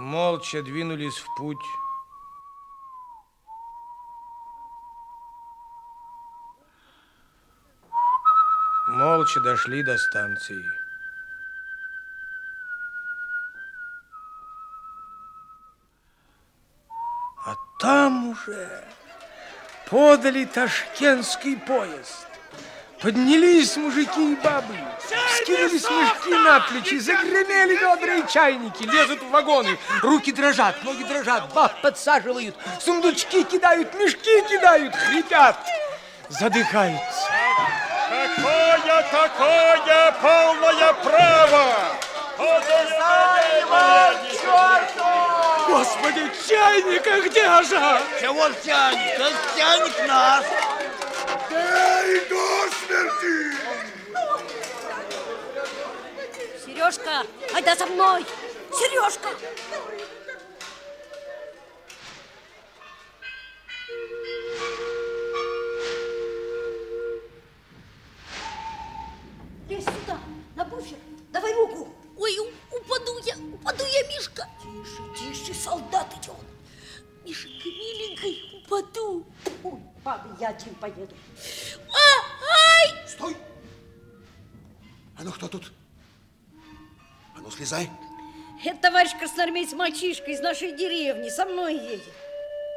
молча двинулись в путь. Молча дошли до станции. А там уже подали ташкентский поезд. Поднялись мужики и бабы, скинулись мешки на плечи, загремели ведра и чайники, лезут в вагоны. Руки дрожат, ноги дрожат, баб подсаживают, сундучки кидают, мешки кидают, хрипят, задыхаются. Какое такое полное право? Господи, чайник, а где же? Чего тянет? Да тянет нас. Эй, до смерти! Сережка, айда за мной! Сережка! Лезь сюда, на буфер, давай руку. Ой, упаду я, упаду я, Мишка. Тише, тише, солдат идет. Мишенька, миленькой, упаду. Ой, бабы, я один поеду. А ну кто тут? А ну слезай. Это товарищ красноармейец мальчишка из нашей деревни, со мной едет.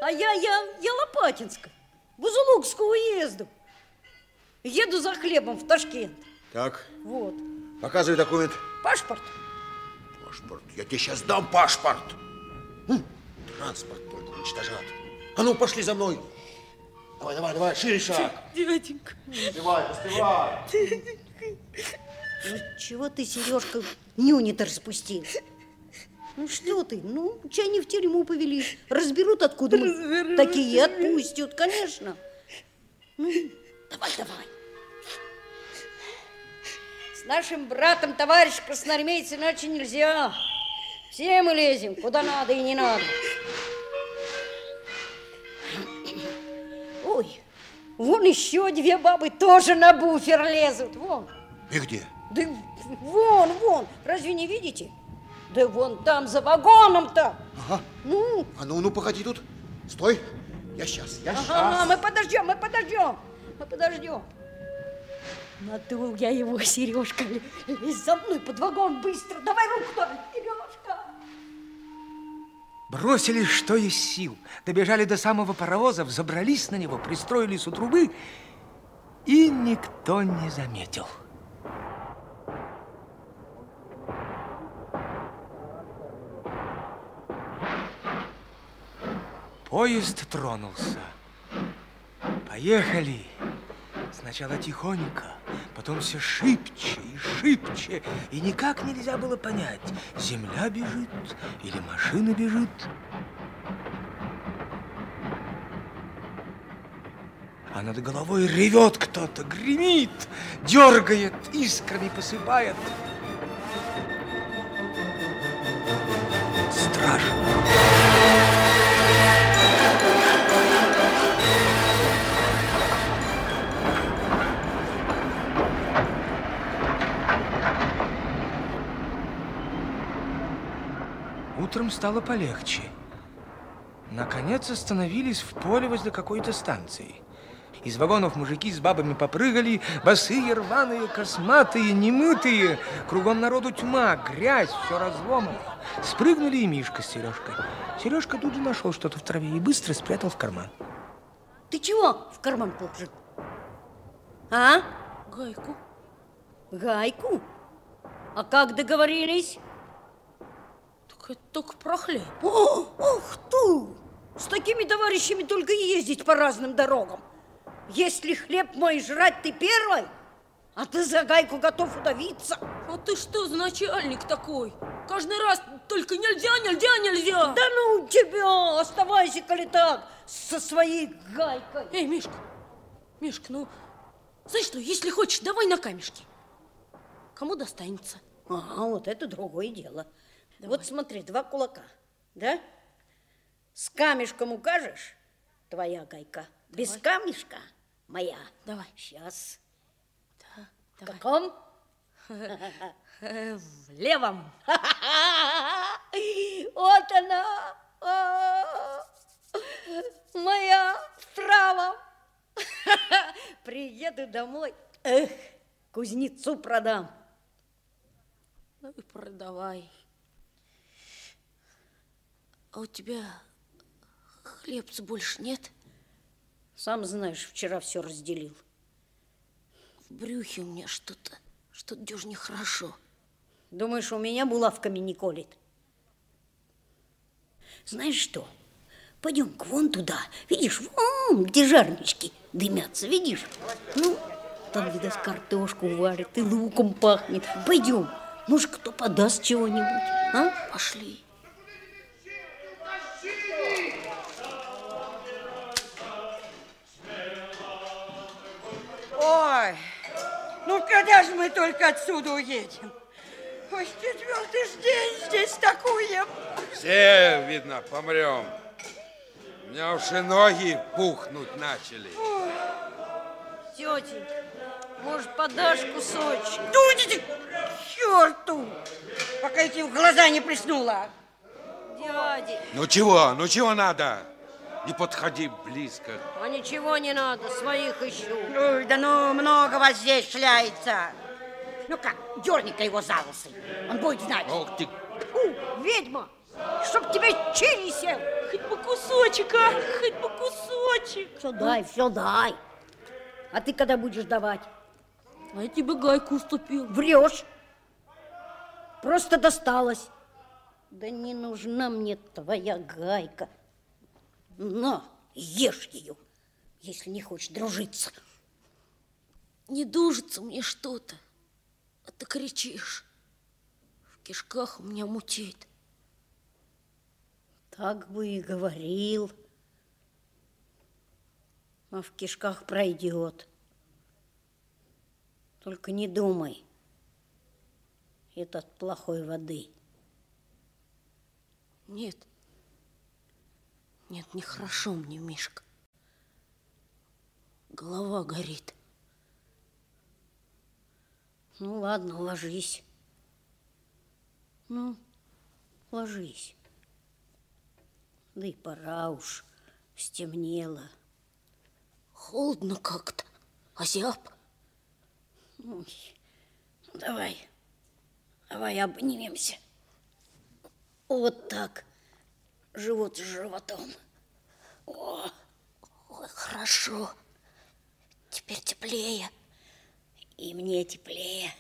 А я, я, я Лопатинска, Бузулукского уезду. Еду за хлебом в Ташкент. Так, Вот, показывай документ. паспорт. Паспорт. Я тебе сейчас дам паспорт. М, Транспорт только уничтожат. А ну, пошли за мной. Давай, давай, давай, шире шаг. Дяденька. Успевай, успевай. Ну, чего ты, Сережка, нюни-то распустил? Ну, что ты? Ну, чай не в тюрьму повели. Разберут, откуда мы. Такие отпустят, конечно. Ну, давай, давай. С нашим братом, товарищ красноармейец, иначе нельзя. Все мы лезем, куда надо и не надо. Ой, вон еще две бабы тоже на буфер лезут. Вон. И где? Да вон, вон, разве не видите? Да вон там, за вагоном-то. Ага. Ну, А ну, ну, погоди тут. Стой. Я сейчас, я сейчас. ага, мы подождем, мы подождем, мы подождем. Надул я его, Сережка. Лезь за мной под вагон быстро. Давай руку давай, Сережка. Бросились, что есть сил. Добежали до самого паровоза, взобрались на него, пристроились у трубы, и никто не заметил. Поезд тронулся. Поехали. Сначала тихонько, потом все шибче и шибче. И никак нельзя было понять, земля бежит или машина бежит. А над головой ревет кто-то, гремит, дергает, искрами посыпает. Стало полегче. Наконец остановились в поле возле какой-то станции. Из вагонов мужики с бабами попрыгали, босые, рваные, косматые, немытые. Кругом народу тьма, грязь, все разломано. Спрыгнули и Мишка с Сережкой. Сережка тут же нашел что-то в траве и быстро спрятал в карман. Ты чего в карман положил? А? Гайку. Гайку? А как договорились? Так это только про хлеб. О, ух ты! С такими товарищами только и ездить по разным дорогам. Если хлеб мой жрать ты первый, а ты за гайку готов удавиться. А ты что за начальник такой? Каждый раз только нельзя, нельзя, нельзя. Да ну тебя, оставайся, коли так, со своей гайкой. Эй, Мишка, Мишка, ну, знаешь что, если хочешь, давай на камешки. Кому достанется? Ага, вот это другое дело. Вот смотри, два кулака, да? С камешком укажешь, твоя гайка. Без Давай. камешка моя. Давай. Сейчас. Да, В давай. каком? В левом. Вот она, а, моя трава. Приеду домой, эх, кузнецу продам. Ну и продавай. А у тебя хлебца больше нет? Сам знаешь, вчера все разделил. В брюхе у меня что-то, что-то дюж нехорошо. Думаешь, у меня булавками не колет? Знаешь что? Пойдем-ка вон туда. Видишь, вон, где жарнички дымятся, видишь? Ну, там, где картошку варят и луком пахнет. Пойдем. Может, кто подаст чего-нибудь, а? Пошли. Ой, ну когда же мы только отсюда уедем? Ой, четвертый ж день здесь такуем. Все, видно, помрем. У меня уж и ноги пухнуть начали. Тетенька, может, подашь кусочек? Ну, идите к черту, пока я тебе в глаза не плеснула. Дядя, Ну чего, ну чего надо? Не подходи близко. а ничего не надо, своих ищу. Ой, да ну, много вас здесь шляется. Ну как, дерни-ка его за усы, он будет знать. Ох ты, У, ведьма, чтоб тебе чили сел. Хоть бы кусочек, а? Хоть бы кусочек. Все дай, все дай. А ты когда будешь давать? А я тебе гайку уступил. Врешь. Просто досталось. Да не нужна мне твоя гайка. На, ешь ее, если не хочешь дружиться. Не дужится мне что-то, а ты кричишь. В кишках у меня мутит. Так бы и говорил. А в кишках пройдет. Только не думай. Это от плохой воды. Нет. Нет, нехорошо мне, Мишка. Голова горит. Ну ладно, ложись. Ну, ложись. Да и пора уж, стемнело. Холодно как-то. Озяб. Ой, давай, давай обнимемся. Вот так, живот с животом. О, Ой, хорошо. Теперь теплее. и мне теплее,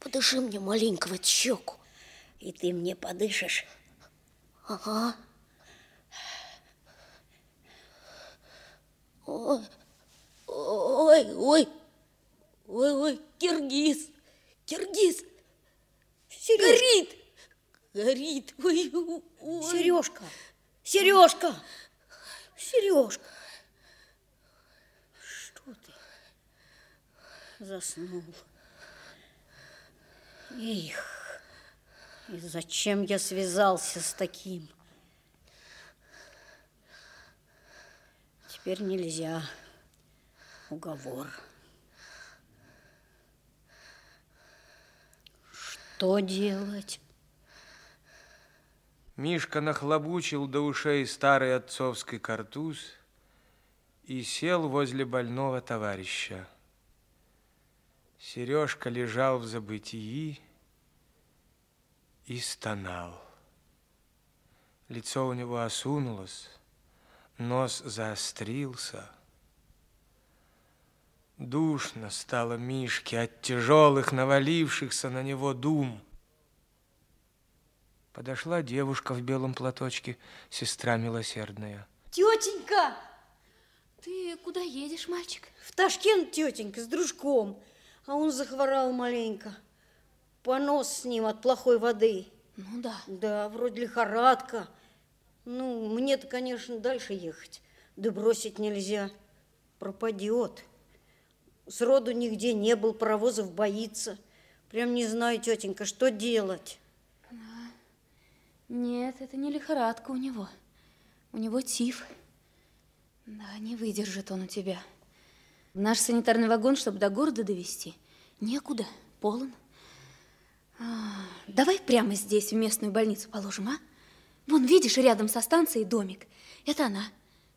Подыши мне маленько в эту щеку. и ты мне подышишь. Ага. Ой, ой, ой, ой, ой, Киргиз, Киргиз, горит, горит, ой, ой. Сережка, Сережка, Сережка. Что ты? Заснул. Их, и зачем я связался с таким? Теперь нельзя. Уговор. Что делать? Мишка нахлобучил до ушей старый отцовский картуз и сел возле больного товарища. Сережка лежал в забытии и стонал. Лицо у него осунулось, нос заострился. Душно стало Мишке от тяжелых, навалившихся на него дум. Подошла девушка в белом платочке, сестра милосердная. Тетенька! Ты куда едешь, мальчик? В Ташкент, тетенька, с дружком. А он захворал маленько. Понос с ним от плохой воды. Ну да. Да, вроде лихорадка. Ну, мне-то, конечно, дальше ехать. Да бросить нельзя. Пропадет. Сроду нигде не был, паровозов боится. Прям не знаю, тетенька, что делать. Нет, это не лихорадка у него. У него тиф. Да, не выдержит он у тебя. В наш санитарный вагон, чтобы до города довести, некуда, полон. Давай прямо здесь, в местную больницу положим, а? Вон, видишь, рядом со станцией домик. Это она.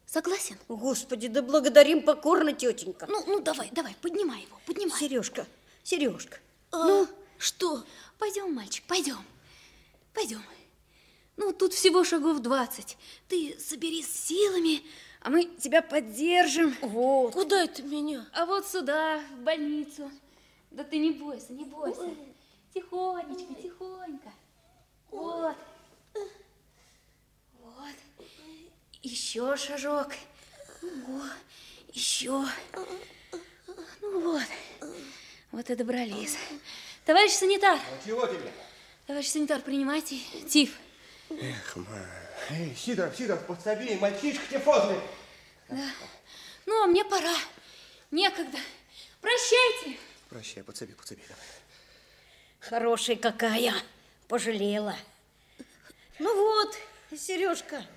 Согласен? Господи, да благодарим покорно, тетенька. Ну, ну, давай, давай, поднимай его, поднимай. Сережка, Сережка, Ну, что? Пойдем, мальчик, пойдем. Пойдем. Ну, тут всего шагов 20. Ты соберись с силами, а мы тебя поддержим. вот. Куда это меня? А вот сюда, в больницу. Да ты не бойся, не бойся. Тихонечко, тихонько. Вот. Вот. Еще шажок. Ого. Еще. Ну вот. Вот и добрались. Товарищ санитар. Чего тебе? Товарищ санитар, принимайте тиф. Эх, ма. Эй, Сидоров, Сидоров, подсоби, мальчишка тифозный. Ну, а мне пора. Некогда. Прощайте. Прощай, подсоби, подсоби. давай. Хорошая какая, пожалела. Ну вот, Сережка,